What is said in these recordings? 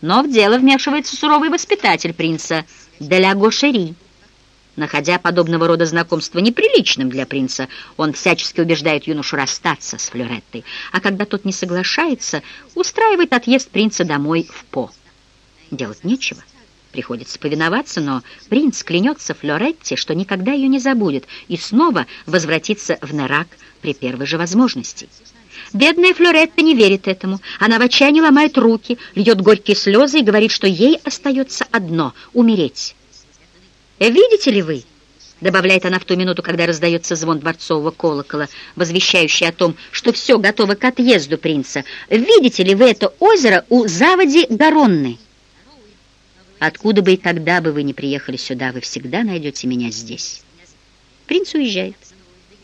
Но в дело вмешивается суровый воспитатель принца Деля Гошери. Находя подобного рода знакомство неприличным для принца, он всячески убеждает юношу расстаться с Флореттой, а когда тот не соглашается, устраивает отъезд принца домой в По. Делать нечего. Приходится повиноваться, но принц клянется Флоретте, что никогда ее не забудет, и снова возвратится в Нерак при первой же возможности. Бедная Флоретта не верит этому. Она в отчаянии ломает руки, льет горькие слезы и говорит, что ей остается одно — умереть. «Видите ли вы?» — добавляет она в ту минуту, когда раздается звон дворцового колокола, возвещающий о том, что все готово к отъезду принца. «Видите ли вы это озеро у заводи Гаронны?» «Откуда бы и когда бы вы ни приехали сюда, вы всегда найдете меня здесь». Принц уезжает.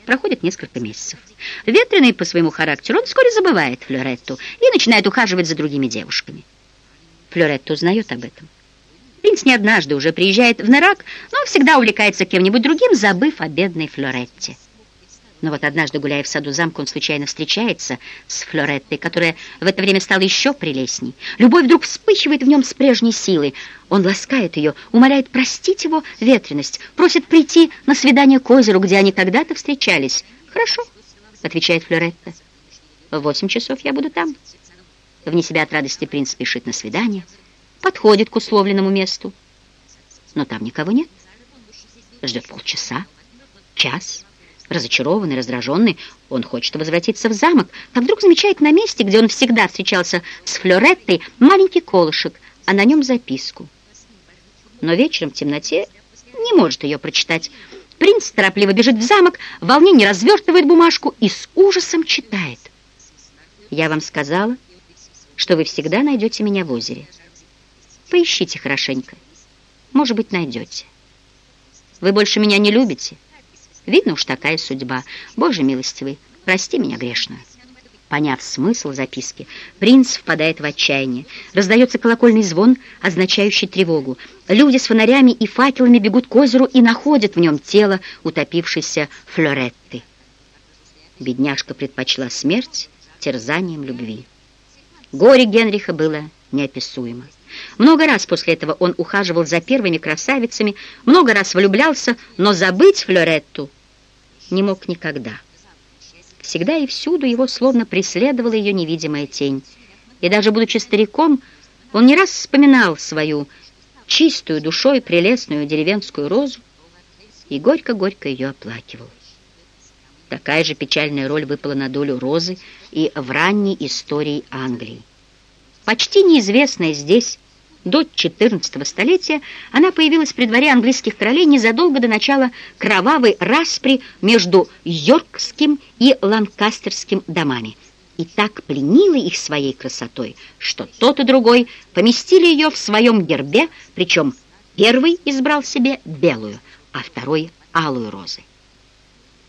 Проходит несколько месяцев. Ветреный по своему характеру, он вскоре забывает Флоретту и начинает ухаживать за другими девушками. Флоретта узнает об этом. Принц не однажды уже приезжает в Нерак, но всегда увлекается кем-нибудь другим, забыв о бедной Флоретте. Но вот однажды, гуляя в саду замка, он случайно встречается с Флореттой, которая в это время стала еще прелестней. Любовь вдруг вспыхивает в нем с прежней силой. Он ласкает ее, умоляет простить его ветренность, просит прийти на свидание к озеру, где они когда-то встречались. «Хорошо», — отвечает Флоретта. «В восемь часов я буду там». Вне себя от радости принц спешит на свидание — подходит к условленному месту. Но там никого нет. Ждет полчаса, час. Разочарованный, раздраженный, он хочет возвратиться в замок, как вдруг замечает на месте, где он всегда встречался с Флореттой, маленький колышек, а на нем записку. Но вечером в темноте не может ее прочитать. Принц торопливо бежит в замок, в волнении развертывает бумажку и с ужасом читает. «Я вам сказала, что вы всегда найдете меня в озере». Поищите хорошенько. Может быть, найдете. Вы больше меня не любите? Видно уж такая судьба. Боже милостивый, прости меня грешную. Поняв смысл записки, принц впадает в отчаяние. Раздается колокольный звон, означающий тревогу. Люди с фонарями и факелами бегут к озеру и находят в нем тело утопившейся Флоретты. Бедняжка предпочла смерть терзанием любви. Горе Генриха было неописуемо. Много раз после этого он ухаживал за первыми красавицами, много раз влюблялся, но забыть Флоретту не мог никогда. Всегда и всюду его словно преследовала ее невидимая тень. И даже будучи стариком, он не раз вспоминал свою чистую душой прелестную деревенскую розу и горько-горько ее оплакивал. Такая же печальная роль выпала на долю розы и в ранней истории Англии. Почти неизвестная здесь до XIV столетия она появилась при дворе английских королей незадолго до начала кровавой распри между Йоркским и Ланкастерским домами. И так пленила их своей красотой, что тот и другой поместили ее в своем гербе, причем первый избрал себе белую, а второй — алую розы.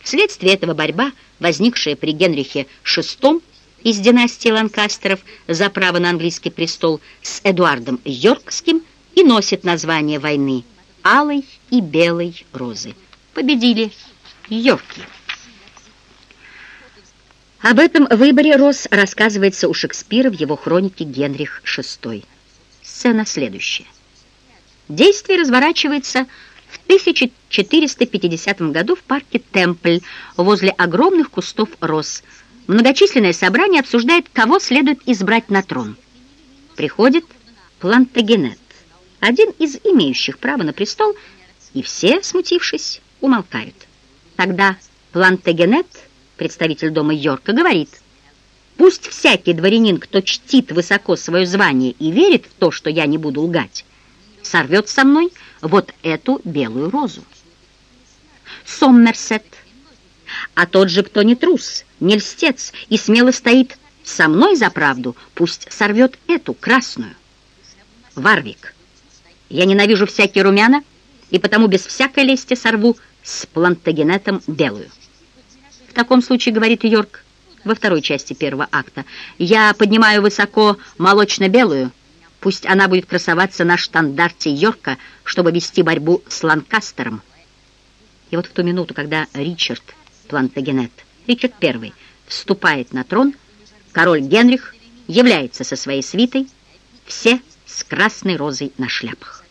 Вследствие этого борьба, возникшая при Генрихе VI, из династии Ланкастеров за право на английский престол с Эдуардом Йоркским и носит название войны «Алой и белой розы». Победили Йорки. Об этом выборе роз рассказывается у Шекспира в его хронике «Генрих VI». Сцена следующая. Действие разворачивается в 1450 году в парке Темпль возле огромных кустов роз – Многочисленное собрание обсуждает, кого следует избрать на трон. Приходит Плантагенет, один из имеющих право на престол, и все, смутившись, умолкают. Тогда Плантагенет, представитель дома Йорка, говорит, «Пусть всякий дворянин, кто чтит высоко свое звание и верит в то, что я не буду лгать, сорвет со мной вот эту белую розу». Соммерсет – а тот же, кто не трус, не льстец и смело стоит со мной за правду, пусть сорвет эту красную. Варвик. Я ненавижу всякие румяна, и потому без всякой лести сорву с плантагенетом белую. В таком случае, говорит Йорк во второй части первого акта, я поднимаю высоко молочно-белую, пусть она будет красоваться на штандарте Йорка, чтобы вести борьбу с Ланкастером. И вот в ту минуту, когда Ричард Плантагенет. Ричард I вступает на трон, король Генрих является со своей свитой, все с красной розой на шляпах.